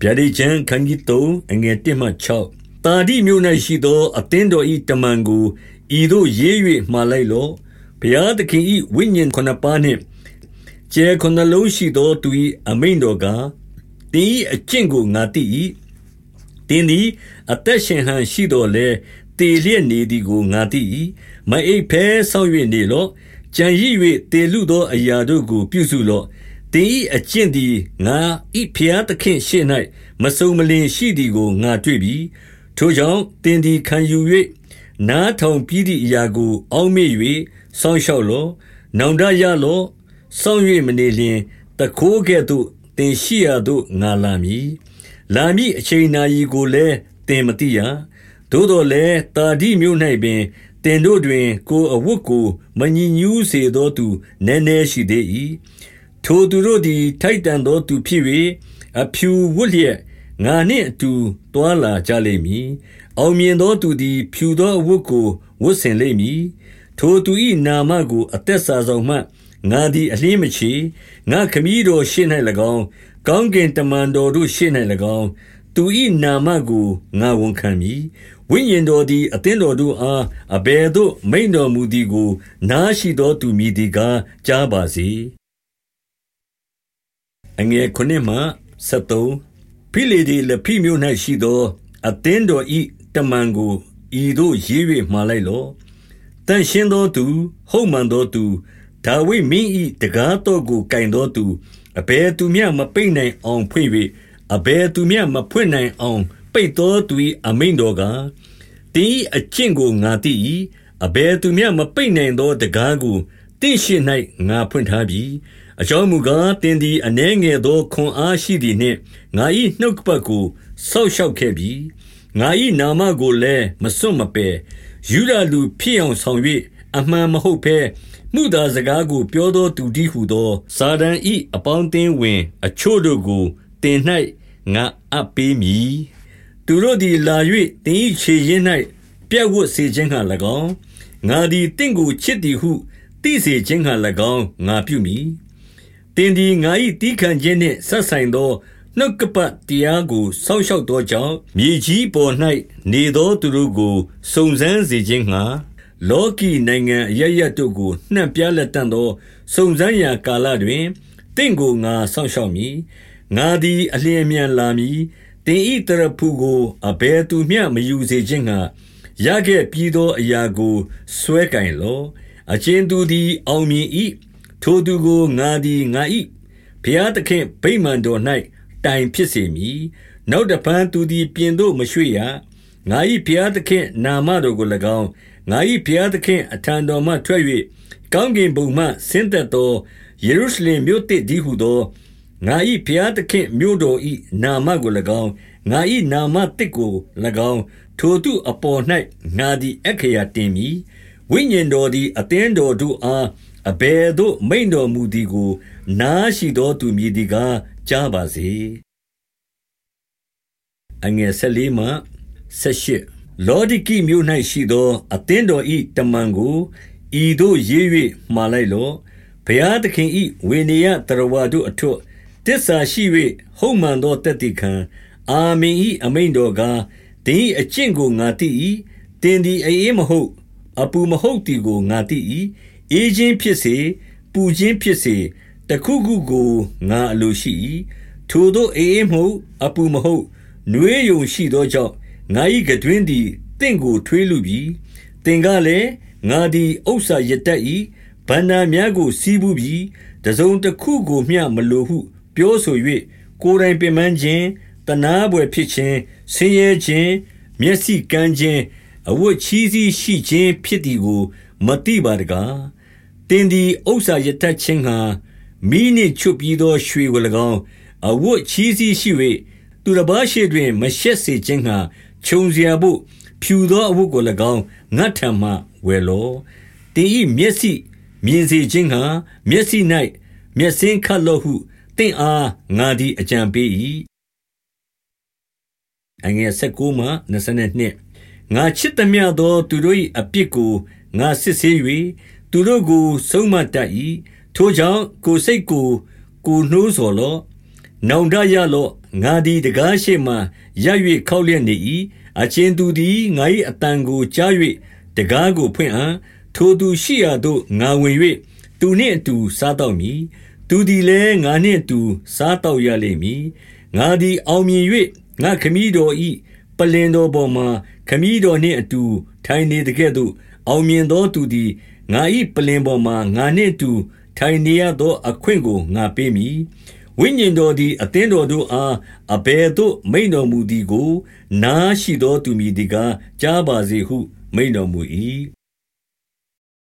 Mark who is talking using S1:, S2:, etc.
S1: ဗျာဒိတ်ကျမ်းခန်းကြီး3အငယ်1မှ6တာဒီမြို့၌ရှိသော အသင်းတော်၏တမန်ကိုဤသို့ရေး၍မှားလိုက်လော့ဘုရားသခင်၏ဝိညာဉ်ခုနှစ်ပါးနှင့်ကျဲခုနှလုံးရှိသောသူ၏အမိန်တော်ကတင်း၏အကျင့်ကိုငါသိ၏တင်းသည်အသက်ရှင်ဟန်ရှိတော်လဲတေလျက်နေသည်ကိုငါသိ၏မအိပ်ဖဲဆောက်၍နေလော့ကြံရည်၍တေလူသောအရာတို့ကိုပြုစုလော့ တင်း၏အကျင့်သည် ငါဤဖျားသခင်ရှေ့၌မစုံမလင်ရှိသည်ကို ငါတွေ့ပြီ ထိုကြောင့်တင်းသည် ခံယူ၍နားထောင်ပြီးသည့်အရာကို အောက်မေ့၍စောင့်ရှောက်လော့ နောင်တရလော့ စောင့်၍မနေလျင်တခိုးကဲ့သို့တင်ရှိရာသို့ ငါလာမည် လာမည်အချိန်နာရီကိုလည်းတင်မသိရ သို့တော်လည်းတာဒီမြို့၌ပင်တင်တို့တွင် ကိုအဝတ်ကို မညင်ညူးစေသောသူ နည်းနည်းရှိသေး၏ ထိုသူတို့သည် ထိုက်တန်သောသူဖြစ်၍အဖြူဝတ်လျက် ငါနှင့်အတူတွာလာကြလိမ့်မည် အောင်မြင်သောသူသည် ဖြူသောအဝတ်ကို ဝတ်ဆင်လိမ့်မည် ထိုသူ၏နာမကို အသက်စာဆောင်မှ ငါသည် အလင်းမချေ ငါခမည်းတော်ရှေ့၌၎င်း ကောင်းကင်တမန်တော်တို့ရှေ့၌၎င်း သူ၏နာမကို ငါဝန်ခံမည် ဝိညာဉ်တော်သည် အသင်းတော်တို့အား အဘယ်သို့ မိန်တော်မူသည်ကို နားရှိသောသူ မည်သည်ကား ကြားပါစေ အငယ်9မှ73ဖိလေဒီလဖိမြို့၌ရှိသော အသင်းတော်၏တမန်ကိုဤသို့ရေး၍မှာလိုက်လော့တန်ရှင်းသောသူ ဟုတ်မှန်သောသူဒါဝိမင်း၏တကားတော်ကိုကင်သောသူအဘယ်သူမျှမပိတ်နိုင်အောင်ဖွင့်၍အဘယ်သူမျှမဖွင့်နိုင်အောင် ပိတ်သောသူ၏အမိန်တော်ကတင်း၏အကျင့်ကိုငါသိ၏အဘယ်သူမျှမပိတ်နိုင်သောတကားကို တင့်ရှိ၌ငါဖွင့်ထားပြီအကြောင်းမူကားတင်းသည်အနှဲငယ်သောခွန်အားရှိသည်နှင့်ငါ၏နှုတ်ကပတ်ကိုဆောက်ရှောက်ခဲ့ပြီငါ၏နာမကိုလည်းမစွန့်မပယ်ယူဒလူဖြစ်အောင်ဆောင်၍အမှန်မဟုတ်ဘဲမှုသာစကားကိုပြောသောသူတည်းဟုသောစာဒန်ဤအပေါင်းအသင်းဝင် အချို့တို့ကိုတင်၌ငါအပ်ပေးမည်သူတို့သည်လာ၍တင်ဤခြေရင်း၌ပြက်ဝတ်စေခြင်းဟံ၎င်းငါသည်တင့်ကိုချစ်သည်ဟု သိစေခြင်းဟံ၎င်းငါပြုမည်တင်သည်ငါ၏တီးခံခြင်းနှင့်ဆက်ဆိုင်သောနှုတ်ကပတ်တရားကိုစောင့်ရှောက်သောကြောင့်မြေကြီးပေါ်၌နေသောသူတို့ကိုစုံစမ်းစေခြင်းငှာလောကီနိုင်ငံအရရတို့ကိုနှံ့ပြလက်တန်သောစုံစမ်းရာကာလတွင်တင့်ကိုငါစောင့်ရှောက်မည်ငါသည်အလျင်မြန်လာမည်တင်ဤတရဖူကိုအဘယ်သူမျှမယူစေခြင်းငှာရခဲ့ပြီးသောအရာကိုစွဲကင်လော အချင်းသူသည် အောင်မြင်၏ထိုသူကို ငါသည် ငါ၏ဘုရားသခင်ဗိမာန်တော်၌တိုင်ဖြစ်စေမည် နောက်တပန်းသူသည် ပြင်သို့မရွှေ့ရ ငါ၏ဘုရားသခင်နာမတော်ကို၎င်း ငါ၏ဘုရားသခင်အထံတော်မှထွက်၍ကောင်းကင်ဘုံမှ ဆင်းသက်သော ယေရုရှလင်မြို့တည်သည်ဟုသော ငါ၏ဘုရားသခင်မြို့တော်၏နာမကို၎င်း ငါ၏နာမတစ်ကို၎င်း ထိုသူအပေါ်၌ငါသည်အခရာတင်မည် ဝိညာဉ်တော်သည် အသင်းတော်တို့အား အဘယ်သို့ မိန်တော်မူသည်ကို နားရှိသောသူမည်ဒီကား ကြားပါစေအငယ်၁၄မှ၁၈လောဒိကိမြို့၌ရှိသော အသင်းတော်၏တမန်ကို ဤသို့ရေး၍မှာလိုက်လော့ ဘုရားသခင်၏ဝေနေယတရဝါတို့အထွတ်တစ္ဆာရှိ၍ဟုတ်မှန်သောတသက်ခံ အာမင်၏အမိန်တော်ကားတင်း၏အကျင့်ကို ငါသိ၏တင်းသည်အေးမဟုတ် အပူမဟုတ်သည်ကိုငါသိ၏အေးခြင်းဖြစ်စေပူခြင်းဖြစ်စေတခုခုကိုငါအလိုရှိ၏ထိုတို့အေးမဟုတ်အပူမဟုတ်နှွေးယုံရှိသောကြောင့်ငါ၏ကတွင်သည်တင့်ကိုထွေးလူပြီတင်ကလည်းငါသည်ဥစ္စာရတတ်၏ဗန္နာများကိုစီးပူးပြီတစုံတစ်ခုကိုမျှမလိုဟု ပြောဆို၍ကိုယ်တိုင်ပင်ပန်းခြင်းတနာပွေဖြစ်ခြင်းဆင်းရဲခြင်းမျက်စိကန်းခြင်း အဝတ်ချီးစီးရှိခြင်းဖြစ်သည်ကိုမတိပါတကားတင်သည်ဥစ္စာရတတ်ခြင်းဟာမိနှင့်ချွတ်ပြီးသောရွှေကို၎င်းအဝတ်ချီးစီးရှိ၍သူတစ်ပါးရှိတွင် မရှက်စေခြင်းဟာခြုံစရာဘို့ဖြူသောအဝတ်ကို၎င်းငတ်ထံမှဝယ်လောတင်ဤမျက်စိမြင်စေခြင်းဟာမျက်စိ၌မျက်စင်းခတ်လောဟုတင့်အားငါသည်အကြံပေး၏အငယ်16မှ22 ငါချစ်သမျှသော သူတို့၏အပြစ်ကိုငါစစ်ဆေး၍သူတို့ကို ဆုံးမတတ်၏ထိုကြောင့် ကိုစိတ်ကို ကိုနှိုးဆော်လော့ နောင်တရလော့ ငါသည်တကားရှိမှရပ်၍ခောက်လျက်နေ၏အချင်းသူသည် ငါ၏အတန်ကိုကြား၍တကားကိုဖွင့်အံ့ ထိုသူရှိရာသို့ ငါဝင်၍သူနှင့်အတူ စားတော့မည် သူသည်လည်း ငါနှင့်အတူ စားတော့ရလိမ့်မည် ငါသည် အောင်မြင်၍ငါခမည်းတော်၏ ပလင်တော်ပေါ်မှာခမည်းတော်နှင့်အတူထိုင်နေတကဲ့သို့ အောင်မြင်သောသူသည်ငါ၏ပလင်ပေါ်မှာငါနှင့်အတူထိုင်နေရသော အခွင့်ကိုငါပေးမည်ဝိညာဉ်တော်သည်အသင်းတော်တို့အားအဘယ်သို့ မိန်တော်မူသည်ကို နားရှိသောသူမည်ဒီကားကြားပါစေဟု မိန်တော်မူ၏